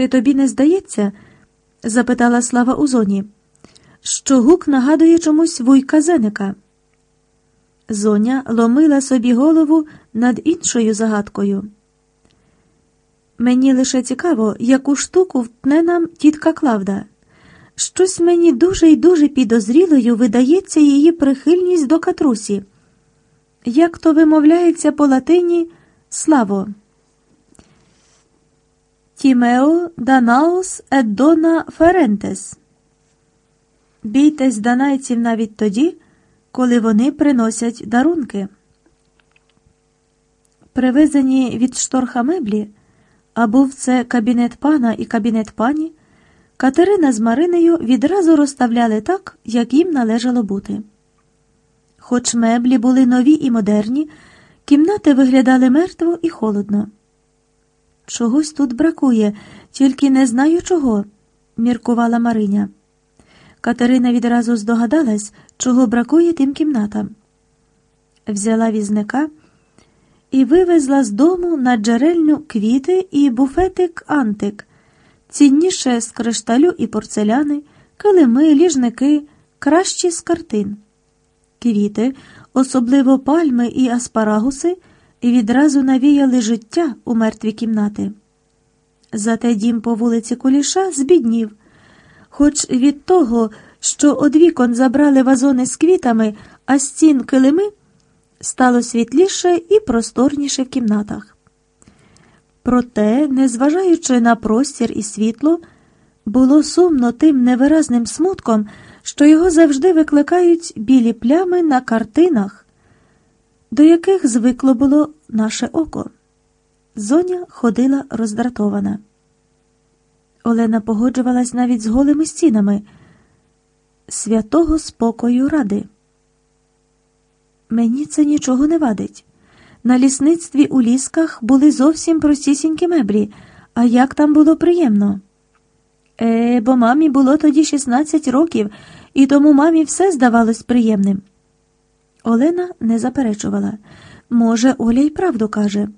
Чи тобі не здається? запитала Слава у зоні, що гук нагадує чомусь вуйка Зеника. Зоня ломила собі голову над іншою загадкою. Мені лише цікаво, яку штуку втне нам тітка Клавда. Щось мені дуже й дуже підозрілою видається її прихильність до катрусі. Як то вимовляється по латині славо. Тімео Данаус Еддона Ферентес. Бійтесь данайців навіть тоді, коли вони приносять дарунки. Привезені від шторха меблі, а був це кабінет пана і кабінет пані, Катерина з Маринею відразу розставляли так, як їм належало бути. Хоч меблі були нові і модерні, кімнати виглядали мертво і холодно. Чогось тут бракує, тільки не знаю чого, міркувала Мариня. Катерина відразу здогадалась, чого бракує тим кімнатам. Взяла візника і вивезла з дому на джерельню квіти і буфетик антик, цінніше з кришталю і порцеляни, килими, ліжники, кращі з картин. Квіти, особливо пальми і аспарагуси, відразу навіяли життя у мертві кімнати. Зате дім по вулиці Куліша збіднів, хоч від того, що од вікон забрали вазони з квітами, а стін килими, стало світліше і просторніше в кімнатах. Проте, незважаючи на простір і світло, було сумно тим невиразним смутком, що його завжди викликають білі плями на картинах, до яких звикло було наше око. Зоня ходила роздратована. Олена погоджувалась навіть з голими стінами святого спокою ради. Мені це нічого не вадить. На лісництві у лісках були зовсім простісінькі меблі, а як там було приємно. Е, бо мамі було тоді 16 років, і тому мамі все здавалось приємним. Олена не заперечувала. Може, Оля й правду каже.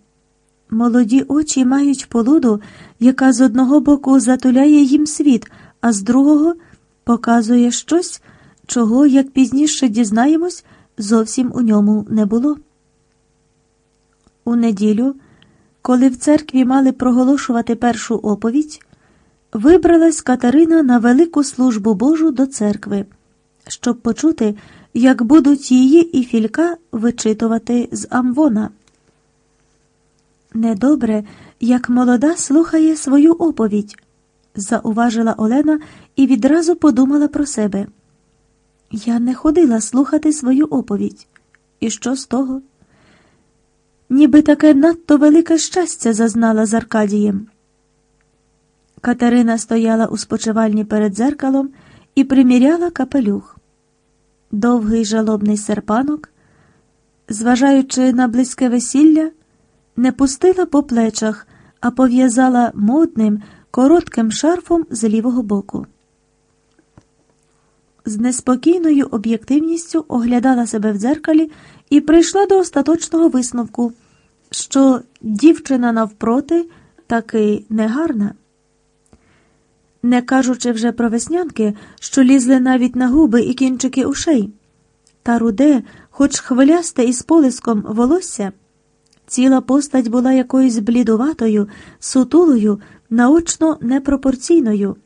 Молоді очі мають полуду, яка з одного боку затуляє їм світ, а з другого показує щось, чого, як пізніше дізнаємось, зовсім у ньому не було. У неділю, коли в церкві мали проголошувати першу оповідь, вибралась Катерина на велику службу Божу до церкви, щоб почути, як будуть її і філька вичитувати з Амвона. Недобре, як молода слухає свою оповідь, зауважила Олена і відразу подумала про себе. Я не ходила слухати свою оповідь. І що з того? Ніби таке надто велике щастя зазнала з Аркадієм. Катерина стояла у спочивальні перед дзеркалом і приміряла капелюх. Довгий жалобний серпанок, зважаючи на близьке весілля, не пустила по плечах, а пов'язала модним, коротким шарфом з лівого боку. З неспокійною об'єктивністю оглядала себе в дзеркалі і прийшла до остаточного висновку, що дівчина навпроти таки негарна. Не кажучи вже про веснянки, що лізли навіть на губи і кінчики ушей, та руде, хоч хвилясте із полиском волосся. Ціла постать була якоюсь блідуватою, сутулою, наочно непропорційною.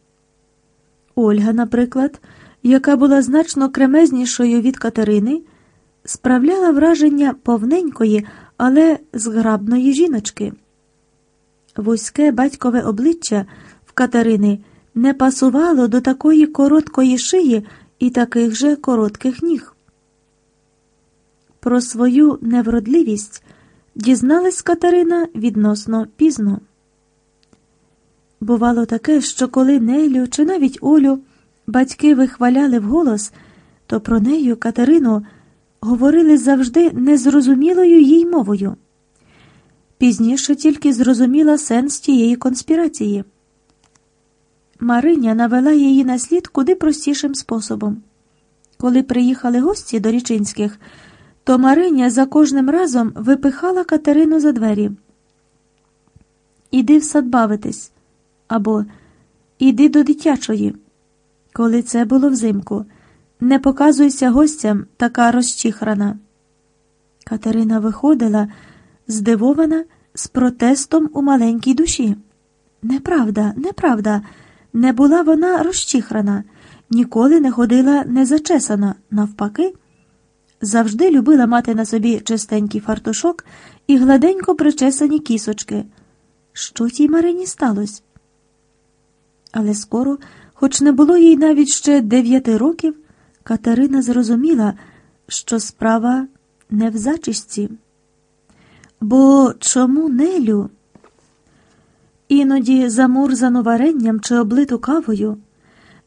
Ольга, наприклад, яка була значно кремезнішою від Катерини, справляла враження повненької, але зграбної жіночки. Вузьке батькове обличчя в Катерини не пасувало до такої короткої шиї і таких же коротких ніг. Про свою невродливість дізналась Катерина відносно пізно. Бувало таке, що коли Нелю чи навіть Олю батьки вихваляли вголос, то про нею Катерину говорили завжди незрозумілою їй мовою. Пізніше тільки зрозуміла сенс тієї конспірації. Мариня навела її на слід куди простішим способом. Коли приїхали гості до Річинських, то Мариня за кожним разом випихала Катерину за двері. Іди в сад бавитись, або Іди до дитячої. Коли це було взимку, не показуйся гостям така розчихрана. Катерина виходила, здивована, з протестом у маленькій душі. Неправда, неправда, не була вона розчихрана, ніколи не ходила незачесана, навпаки. Завжди любила мати на собі чистенький фартушок і гладенько причесані кісочки. Що тій Марині сталося? Але скоро, хоч не було їй навіть ще дев'яти років, Катерина зрозуміла, що справа не в зачісті. Бо чому нелю? Іноді замурзану варенням чи облиту кавою,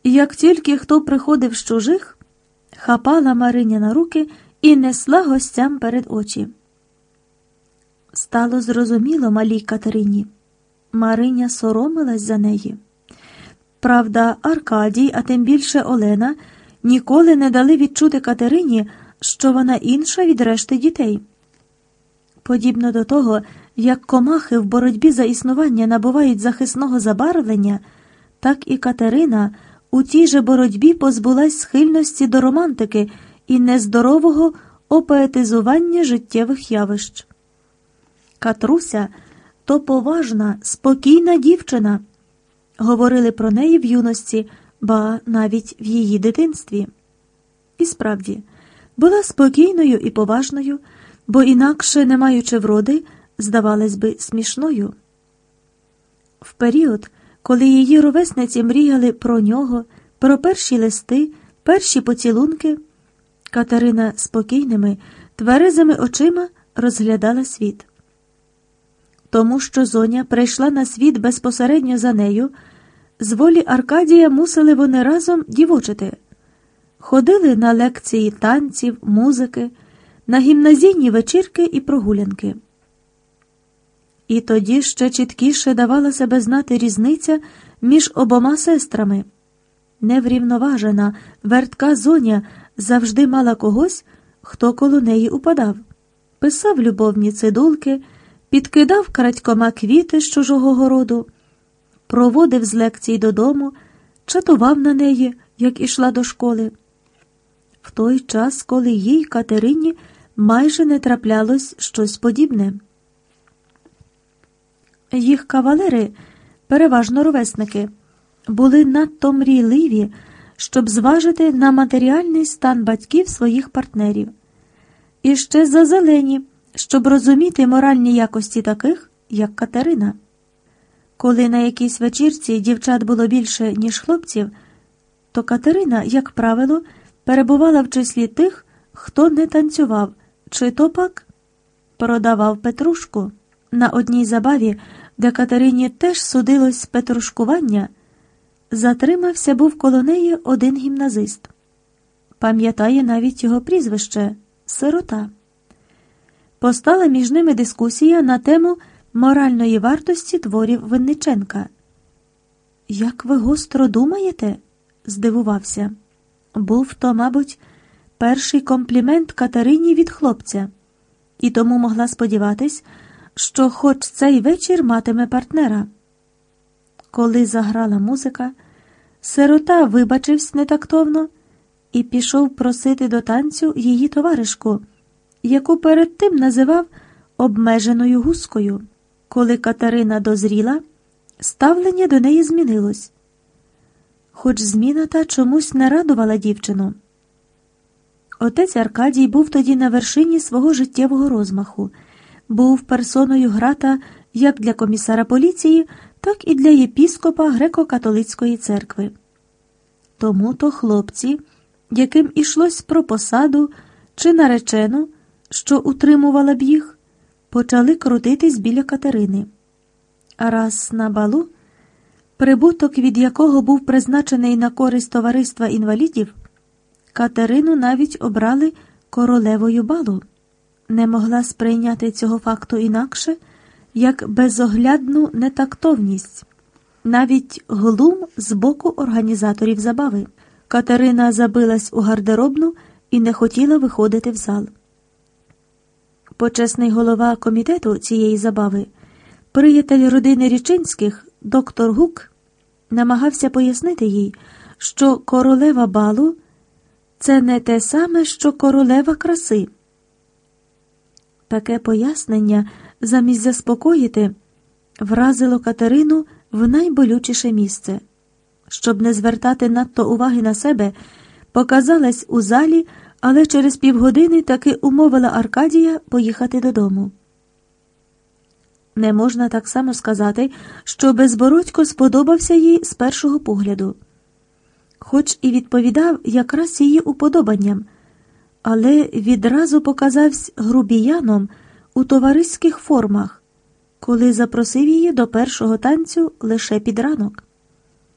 як тільки хто приходив з чужих, хапала Мариня на руки і несла гостям перед очі. Стало зрозуміло малій Катерині. Мариня соромилась за неї. Правда, Аркадій, а тим більше Олена, ніколи не дали відчути Катерині, що вона інша від решти дітей. Подібно до того, як комахи в боротьбі за існування набувають захисного забарвлення, так і Катерина у тій же боротьбі позбулась схильності до романтики і нездорового опоетизування життєвих явищ. Катруся то поважна, спокійна дівчина. Говорили про неї в юності, ба навіть в її дитинстві. І справді, була спокійною і поважною, бо інакше, не маючи вроди, здавалась би, смішною. В період, коли її ровесниці мріяли про нього, про перші листи, перші поцілунки, Катерина спокійними, тверезими очима розглядала світ. Тому що зоня прийшла на світ безпосередньо за нею, з волі Аркадія мусили вони разом дівочити, ходили на лекції танців, музики, на гімназійні вечірки і прогулянки. І тоді ще чіткіше давала себе знати різниця між обома сестрами. Неврівноважена, вертка зоня завжди мала когось, хто коло неї упадав, писав любовні цидулки, підкидав крадькома квіти з чужого городу, проводив з лекцій додому, чатував на неї, як ішла до школи. В той час, коли їй Катерині майже не траплялось щось подібне. Їх кавалери, переважно ровесники, були надто мрійливі, щоб зважити на матеріальний стан батьків своїх партнерів, і ще зазелені, щоб розуміти моральні якості таких, як Катерина. Коли на якійсь вечірці дівчат було більше, ніж хлопців, то Катерина, як правило, перебувала в числі тих, хто не танцював, чи то пак продавав петрушку. На одній забаві, де Катерині теж судилось петрушкування, затримався був коло неї один гімназист. Пам'ятає навіть його прізвище сирота. Постала між ними дискусія на тему моральної вартості творів Винниченка. Як ви гостро думаєте? здивувався. Був то, мабуть, перший комплімент Катерині від хлопця, і тому могла сподіватись, що хоч цей вечір матиме партнера. Коли заграла музика, сирота вибачився нетактовно і пішов просити до танцю її товаришку, яку перед тим називав обмеженою гускою. Коли Катерина дозріла, ставлення до неї змінилось, хоч зміна та чомусь не радувала дівчину. Отець Аркадій був тоді на вершині свого життєвого розмаху, був персоною грата як для комісара поліції, так і для єпіскопа греко-католицької церкви. Тому то хлопці, яким ішлось про посаду чи наречену, що утримувала б їх, почали крутитись біля Катерини. А раз на балу, прибуток від якого був призначений на користь товариства інвалідів, Катерину навіть обрали королевою балу. Не могла сприйняти цього факту інакше, як безоглядну нетактовність, навіть глум з боку організаторів забави. Катерина забилась у гардеробну і не хотіла виходити в зал. Почесний голова комітету цієї забави, приятель родини Річинських, доктор Гук, намагався пояснити їй, що королева балу це не те саме, що королева краси. Таке пояснення, замість заспокоїти, вразило Катерину в найболючіше місце. Щоб не звертати надто уваги на себе, показалась у залі, але через півгодини таки умовила Аркадія поїхати додому. Не можна так само сказати, що безбородько сподобався їй з першого погляду, хоч і відповідав якраз її уподобанням, але відразу показався грубіяном у товариських формах, коли запросив її до першого танцю лише під ранок.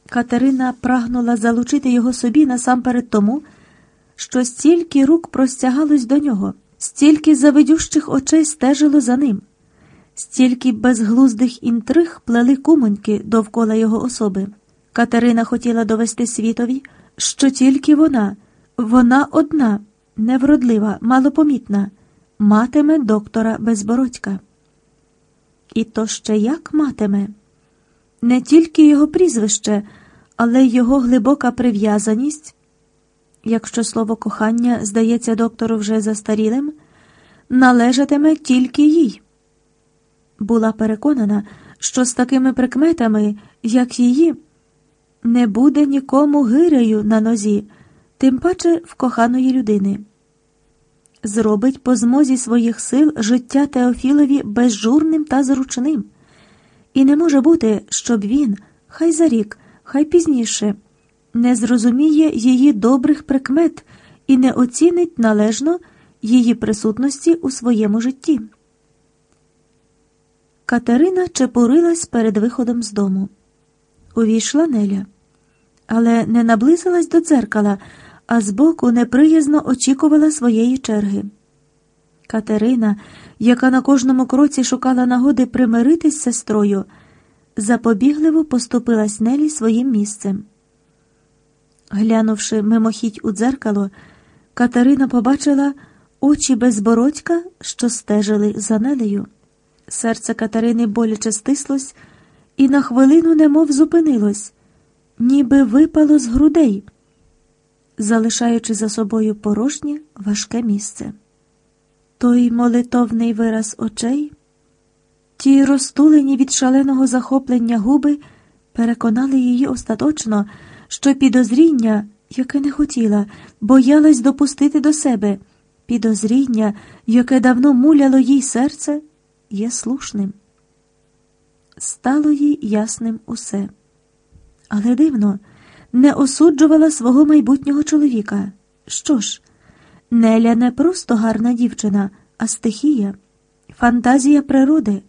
Катерина прагнула залучити його собі насамперед тому, що стільки рук простягалось до нього, стільки завидющих очей стежило за ним. Стільки безглуздих інтриг плели кумоньки довкола його особи. Катерина хотіла довести світові, що тільки вона, вона одна, невродлива, малопомітна, матиме доктора Безбородька. І то ще як матиме? Не тільки його прізвище, але й його глибока прив'язаність, якщо слово кохання здається доктору вже застарілим, належатиме тільки їй була переконана, що з такими прикметами, як її, не буде нікому гирею на нозі, тим паче в коханої людини. Зробить по змозі своїх сил життя Теофілові безжурним та зручним. І не може бути, щоб він, хай за рік, хай пізніше, не зрозуміє її добрих прикмет і не оцінить належно її присутності у своєму житті. Катерина чепурилась перед виходом з дому. Увійшла Неля, але не наблизилась до дзеркала, а збоку неприязно очікувала своєї черги. Катерина, яка на кожному кроці шукала нагоди примиритись з сестрою, запобігливо поступилась Нелі своїм місцем. Глянувши мимохідь у дзеркало, Катерина побачила очі безбородька, що стежили за Нелею. Серце Катерини боляче стислось і на хвилину немов зупинилось, ніби випало з грудей, залишаючи за собою порожнє важке місце. Той молитовний вираз очей, ті розтулені від шаленого захоплення губи, переконали її остаточно, що підозріння, яке не хотіла, боялась допустити до себе, підозріння, яке давно муляло їй серце є слушним. Стало їй ясним усе. Але дивно, не осуджувала свого майбутнього чоловіка. Що ж, Неля не просто гарна дівчина, а стихія, фантазія природи.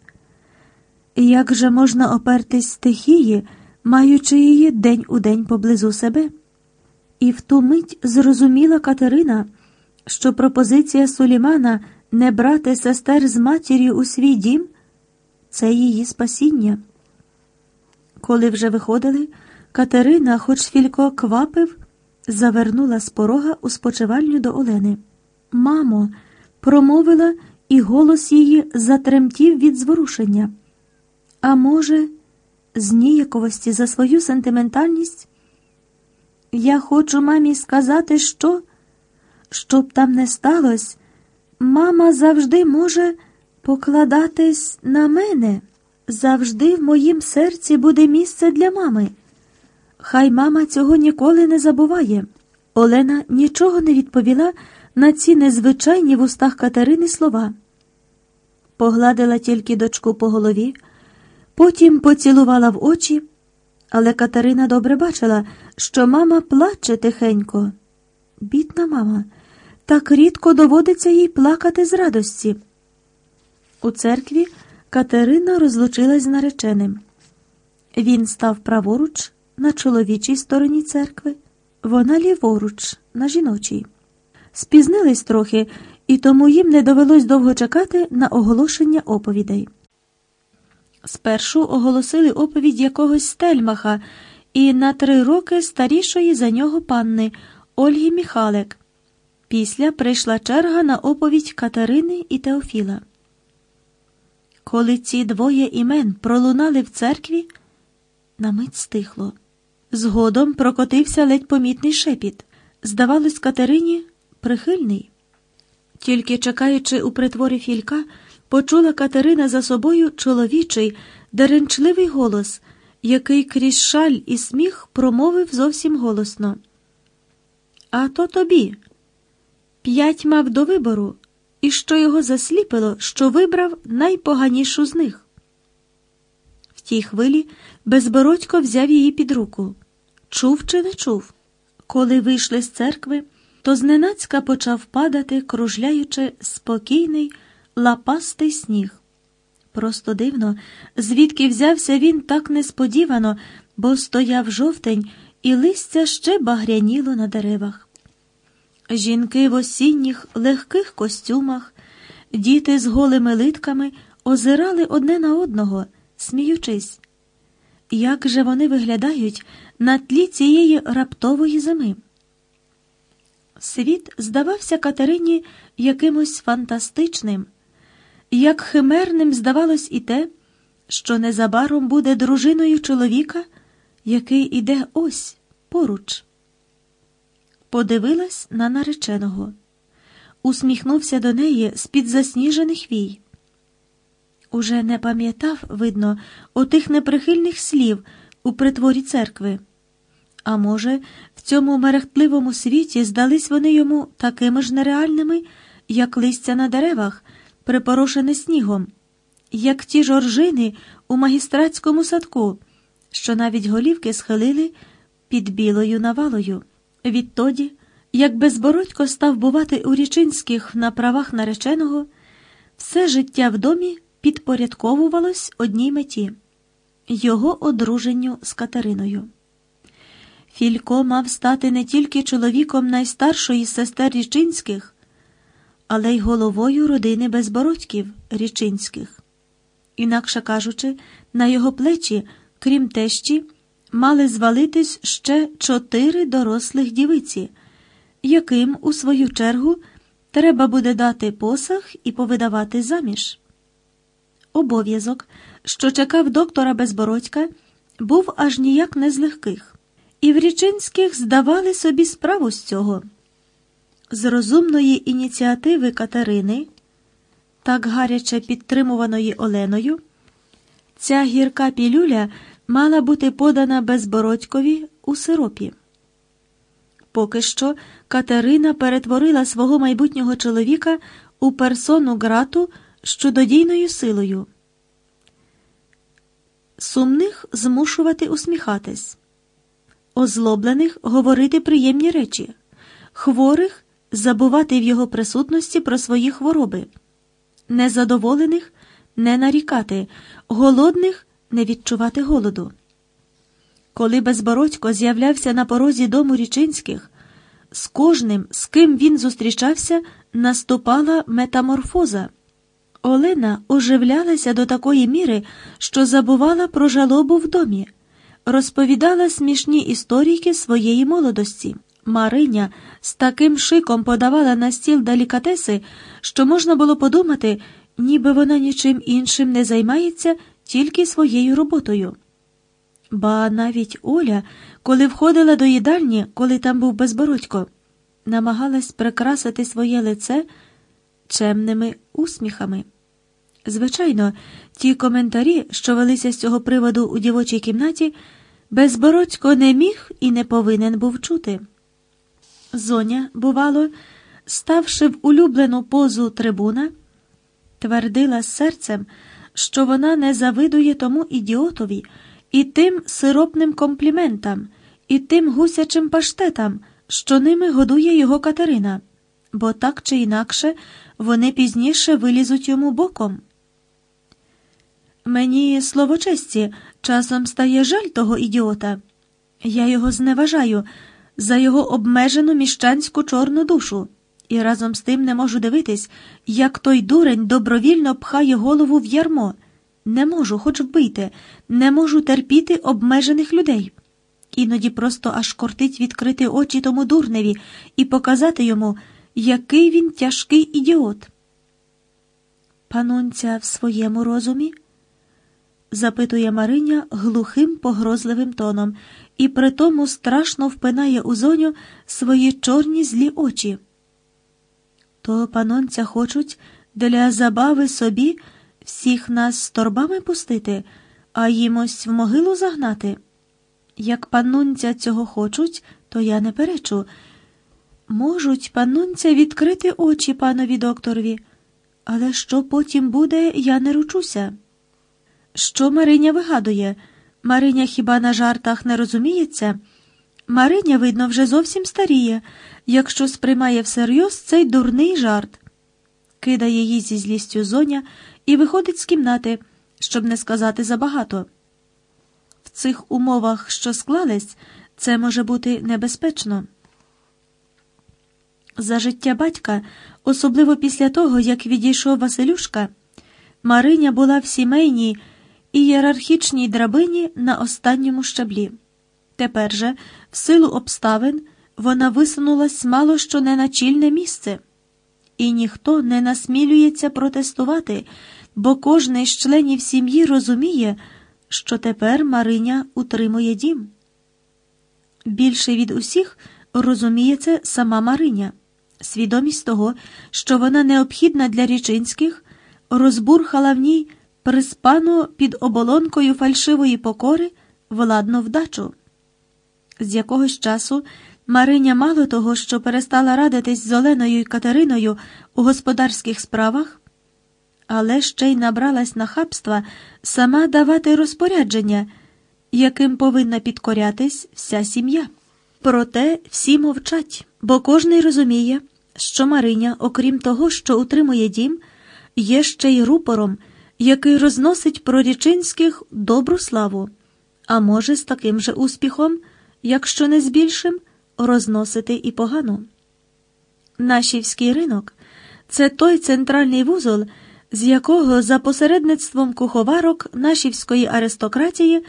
Як же можна опертись стихії, маючи її день у день поблизу себе? І в ту мить зрозуміла Катерина, що пропозиція Сулімана не брати сестер з матір'ю у свій дім це її спасіння. Коли вже виходили, Катерина, хоч філько квапив, завернула з порога у спочивальню до Олени. Мамо, промовила, і голос її затремтів від зворушення. А може, з ніяковості за свою сентиментальність? Я хочу мамі сказати, що, щоб там не сталося, Мама завжди може покладатись на мене. Завжди в моїм серці буде місце для мами. Хай мама цього ніколи не забуває. Олена нічого не відповіла на ці незвичайні в устах Катерини слова. Погладила тільки дочку по голові, потім поцілувала в очі, але Катерина добре бачила, що мама плаче тихенько. Бідна мама так рідко доводиться їй плакати з радості. У церкві Катерина розлучилась з нареченим. Він став праворуч на чоловічій стороні церкви, вона ліворуч на жіночій. Спізнились трохи, і тому їм не довелось довго чекати на оголошення оповідей. Спершу оголосили оповідь якогось стельмаха і на три роки старішої за нього панни Ольги Міхалек. Після прийшла черга на оповідь Катерини і Теофіла. Коли ці двоє імен пролунали в церкві, на мить стихло. Згодом прокотився ледь помітний шепіт. Здавалось, Катерині прихильний. Тільки чекаючи у притворі філька, почула Катерина за собою чоловічий, деренчливий голос, який крізь шаль і сміх промовив зовсім голосно. А то тобі. П'ять мав до вибору, і що його засліпило, що вибрав найпоганішу з них. В тій хвилі безбородько взяв її під руку. Чув чи не чув? Коли вийшли з церкви, то зненацька почав падати, кружляючи спокійний, лапастий сніг. Просто дивно, звідки взявся він так несподівано, бо стояв жовтень, і листя ще багряніло на деревах. Жінки в осінніх легких костюмах, діти з голими литками озирали одне на одного, сміючись. Як же вони виглядають на тлі цієї раптової зими? Світ здавався Катерині якимось фантастичним, як химерним здавалось і те, що незабаром буде дружиною чоловіка, який іде ось поруч. Подивилась на нареченого, усміхнувся до неї з-під засніжених вій. Уже не пам'ятав, видно, отих неприхильних слів у притворі церкви. А може, в цьому мерехтливому світі здались вони йому такими ж нереальними, як листя на деревах, припорошене снігом, як ті жоржини у магістратському садку, що навіть голівки схилили під білою навалою. Відтоді, як безбородько став бувати у річинських на правах нареченого, все життя в домі підпорядковувалось одній меті його одруженню з Катериною. Філько мав стати не тільки чоловіком найстаршої сестер Річинських, але й головою родини безбородьків Річинських. Інакше кажучи, на його плечі, крім тещі, мали звалитись ще чотири дорослих дівиці, яким, у свою чергу, треба буде дати посаг і повидавати заміж. Обов'язок, що чекав доктора Безбородька, був аж ніяк не з легких, і в Річинських здавали собі справу з цього. З розумної ініціативи Катерини, так гаряче підтримуваної Оленою, ця гірка пілюля мала бути подана безбородькові у сиропі. Поки що Катерина перетворила свого майбутнього чоловіка у персону грату з чудодійною силою. Сумних змушувати усміхатись, озлоблених говорити приємні речі, хворих забувати в його присутності про свої хвороби, незадоволених не нарікати, голодних не відчувати голоду. Коли безбородько з'являвся на порозі дому річинських, з кожним, з ким він зустрічався, наступала метаморфоза. Олена оживлялася до такої міри, що забувала про жалобу в домі, розповідала смішні історійки своєї молодості. Мариня з таким шиком подавала на стіл делікатеси, що можна було подумати, ніби вона нічим іншим не займається тільки своєю роботою. Ба навіть Оля, коли входила до їдальні, коли там був безбородько, намагалась прикрасити своє лице чемними усміхами. Звичайно, ті коментарі, що велися з цього приводу у дівочій кімнаті, безбородько не міг і не повинен був чути. Зоня, бувало, ставши в улюблену позу трибуна, твердила серцем, що вона не завидує тому ідіотові і тим сиропним компліментам, і тим гусячим паштетам, що ними годує його Катерина, бо так чи інакше вони пізніше вилізуть йому боком. Мені слово честі, часом стає жаль того ідіота. Я його зневажаю за його обмежену міщанську чорну душу, і разом з тим не можу дивитись, як той дурень добровільно пхає голову в ярмо. Не можу, хоч вбийте, не можу терпіти обмежених людей. Іноді просто аж кортить відкрити очі тому дурневі і показати йому, який він тяжкий ідіот. Панунця в своєму розумі запитує Мариня глухим погрозливим тоном, і притому страшно впинає у зоню свої чорні злі очі. То панонця хочуть для забави собі всіх нас з торбами пустити, а їм ось в могилу загнати. Як панунця цього хочуть, то я не перечу. Можуть панунця відкрити очі панові докторові, але що потім буде, я не ручуся. Що Мариня вигадує? Мариня хіба на жартах не розуміється? Мариня, видно, вже зовсім старіє, якщо сприймає всерйоз цей дурний жарт. Кидає її зі злістю зоня і виходить з кімнати, щоб не сказати забагато. В цих умовах, що склались, це може бути небезпечно. За життя батька, особливо після того, як відійшов Василюшка, Мариня була в сімейній ієрархічній драбині на останньому щаблі. Тепер же, в силу обставин, вона висунулась мало що не на чільне місце, і ніхто не насмілюється протестувати, бо кожний з членів сім'ї розуміє, що тепер Мариня утримує дім. Більше від усіх розуміє це сама Мариня. Свідомість того, що вона необхідна для річинських, розбурхала в ній приспану під оболонкою фальшивої покори владну вдачу. З якогось часу Мариня мало того, що перестала радитись з Оленою і Катериною у господарських справах, але ще й набралась нахабства сама давати розпорядження, яким повинна підкорятись вся сім'я. Проте всі мовчать, бо кожний розуміє, що Мариня, окрім того, що утримує дім, є ще й рупором який розносить про річинських добру славу, а може, з таким же успіхом, якщо не з більшим, розносити і погану. Нашівський ринок це той центральний вузол, з якого за посередництвом куховарок нашівської аристократії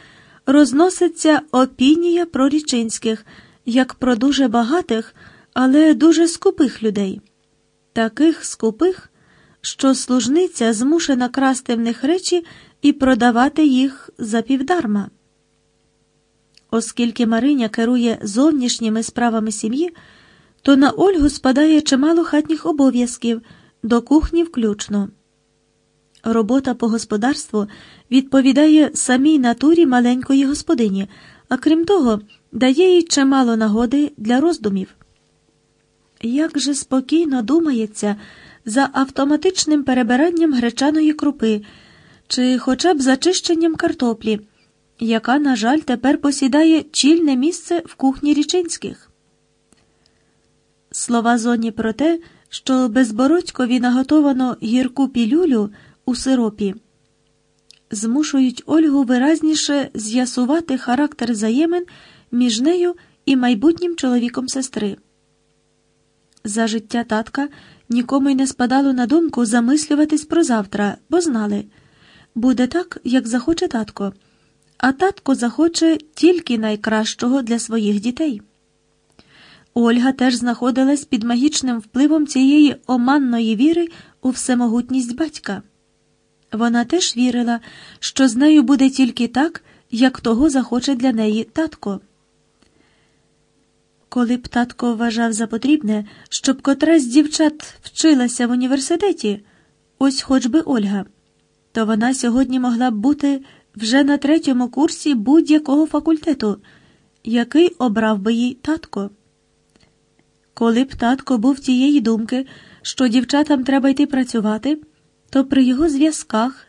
розноситься опінія про річинських, як про дуже багатих, але дуже скупих людей. Таких скупих, що служниця змушена красти в них речі і продавати їх за півдарма. Оскільки Мариня керує зовнішніми справами сім'ї, то на Ольгу спадає чимало хатніх обов'язків до кухні включно. Робота по господарству відповідає самій натурі маленької господині, а крім того, дає їй чимало нагоди для роздумів. Як же спокійно думається за автоматичним перебиранням гречаної крупи чи хоча б зачищенням картоплі, яка, на жаль, тепер посідає чільне місце в кухні річинських. Слова зоні про те, що безбородькові наготовано гірку пілюлю у сиропі, змушують Ольгу виразніше з'ясувати характер взаємин між нею і майбутнім чоловіком сестри. За життя татка нікому й не спадало на думку замислюватись про завтра, бо знали буде так, як захоче татко, а татко захоче тільки найкращого для своїх дітей. Ольга теж знаходилась під магічним впливом цієї оманної віри у всемогутність батька. Вона теж вірила, що з нею буде тільки так, як того захоче для неї татко. Коли б татко вважав за потрібне, щоб котра з дівчат вчилася в університеті, ось хоч би Ольга, то вона сьогодні могла б бути вже на третьому курсі будь-якого факультету, який обрав би їй татко. Коли б татко був тієї думки, що дівчатам треба йти працювати, то при його зв'язках,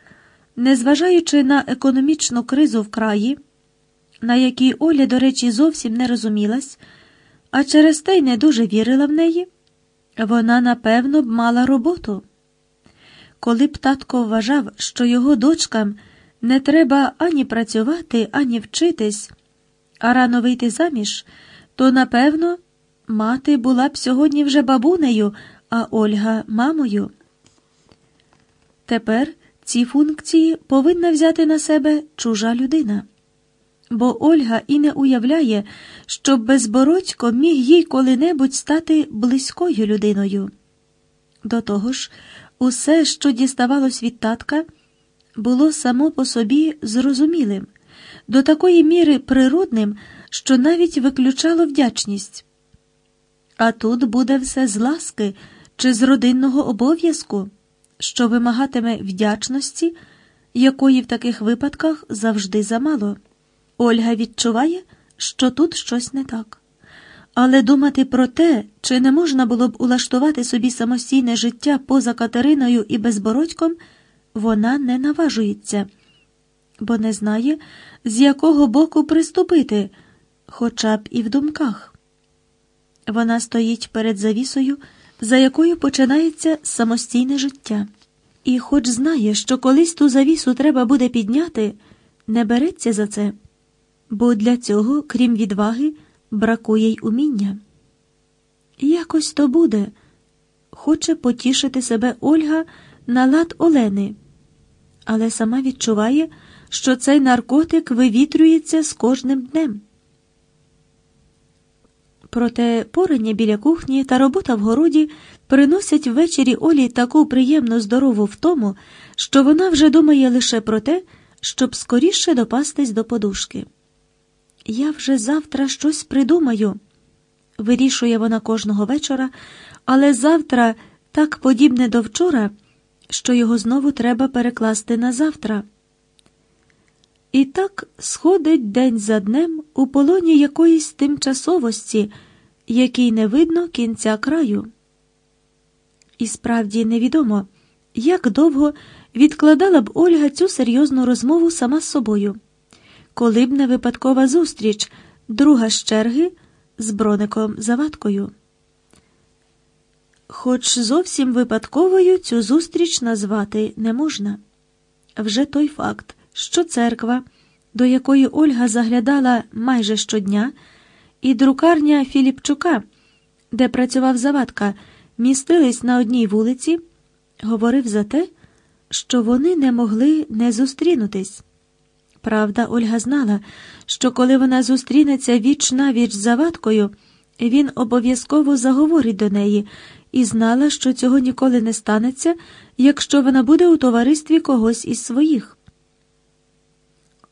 незважаючи на економічну кризу в краї, на якій Оля, до речі, зовсім не розумілась, а через те й не дуже вірила в неї, вона напевно б мала роботу. Коли б татко вважав, що його дочкам не треба ані працювати, ані вчитись, а рано вийти заміж, то напевно мати була б сьогодні вже бабунею, а Ольга мамою. Тепер ці функції повинна взяти на себе чужа людина бо Ольга і не уявляє, що безбородько міг їй коли-небудь стати близькою людиною. До того ж, усе, що діставалось від татка, було само по собі зрозумілим, до такої міри природним, що навіть виключало вдячність. А тут буде все з ласки чи з родинного обов'язку, що вимагатиме вдячності, якої в таких випадках завжди замало. Ольга відчуває, що тут щось не так. Але думати про те, чи не можна було б улаштувати собі самостійне життя поза Катериною і безбородьком, вона не наважується, бо не знає, з якого боку приступити, хоча б і в думках. Вона стоїть перед завісою, за якою починається самостійне життя, і, хоч знає, що колись ту завісу треба буде підняти, не береться за це, бо для цього, крім відваги, бракує й уміння. Якось то буде, хоче потішити себе Ольга на лад Олени, але сама відчуває, що цей наркотик вивітрюється з кожним днем. Проте порання біля кухні та робота в городі приносять ввечері Олі таку приємну здорову втому, що вона вже думає лише про те, щоб скоріше допастись до подушки. Я вже завтра щось придумаю, вирішує вона кожного вечора, але завтра так подібне до вчора, що його знову треба перекласти на завтра. І так сходить день за днем у полоні якоїсь тимчасовості, якій не видно кінця краю. І справді невідомо, як довго відкладала б Ольга цю серйозну розмову сама з собою коли б не випадкова зустріч, друга з черги з броником Заваткою. Хоч зовсім випадковою цю зустріч назвати не можна. Вже той факт, що церква, до якої Ольга заглядала майже щодня, і друкарня Філіпчука, де працював Завадка, містились на одній вулиці, говорив за те, що вони не могли не зустрінутись. Правда, Ольга знала, що коли вона зустрінеться віч на віч з завадкою, він обов'язково заговорить до неї і знала, що цього ніколи не станеться, якщо вона буде у товаристві когось із своїх.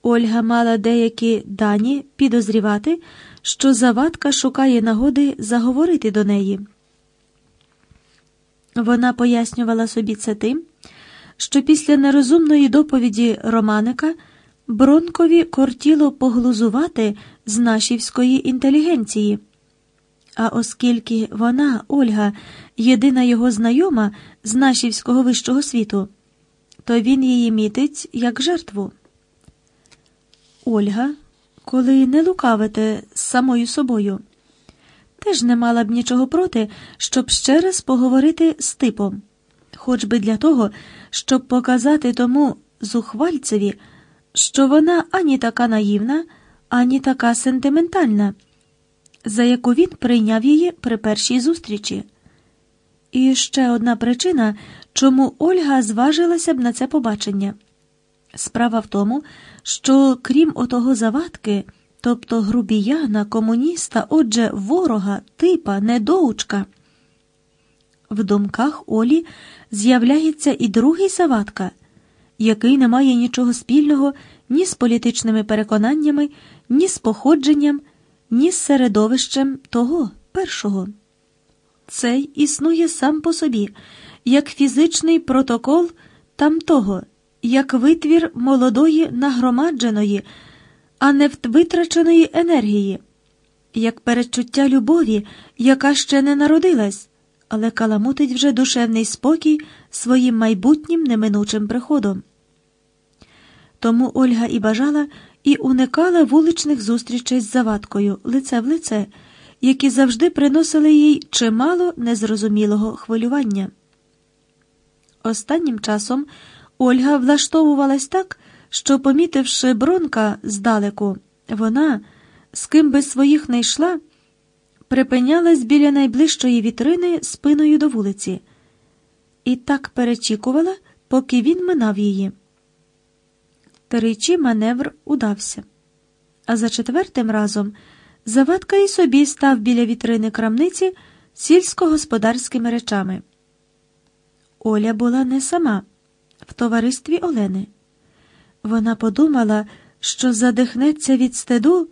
Ольга мала деякі дані підозрівати, що завадка шукає нагоди заговорити до неї. Вона пояснювала собі це тим, що після нерозумної доповіді Романика. Бронкові кортіло поглузувати з нашівської інтелігенції. А оскільки вона, Ольга, єдина його знайома з нашівського вищого світу, то він її мітить як жертву. Ольга, коли не лукавите з самою собою, теж не мала б нічого проти, щоб ще раз поговорити з типом, хоч би для того, щоб показати тому зухвальцеві що вона ані така наївна, ані така сентиментальна, за яку він прийняв її при першій зустрічі. І ще одна причина, чому Ольга зважилася б на це побачення. Справа в тому, що крім отого завадки, тобто грубіяна, комуніста, отже, ворога, типа, недоучка, в думках Олі з'являється і другий завадка – який не має нічого спільного ні з політичними переконаннями, ні з походженням, ні з середовищем того першого. Цей існує сам по собі, як фізичний протокол тамтого, як витвір молодої нагромадженої, а не витраченої енергії, як передчуття любові, яка ще не народилась, але каламутить вже душевний спокій своїм майбутнім неминучим приходом. Тому Ольга і бажала і уникала вуличних зустрічей з завадкою лице в лице, які завжди приносили їй чимало незрозумілого хвилювання. Останнім часом Ольга влаштовувалась так, що, помітивши бронка здалеку, вона, з ким би своїх не йшла, припинялась біля найближчої вітрини спиною до вулиці, і так перечікувала, поки він минав її. Тричі маневр удався. А за четвертим разом Завадка і собі став біля вітрини крамниці сільськогосподарськими речами. Оля була не сама, в товаристві Олени. Вона подумала, що задихнеться від стиду,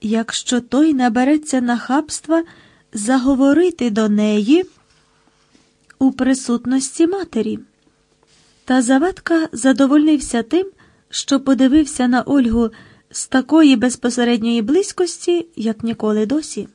якщо той набереться нахабства заговорити до неї у присутності матері. Та Завадка задовольнився тим, що подивився на Ольгу з такої безпосередньої близькості, як ніколи досі.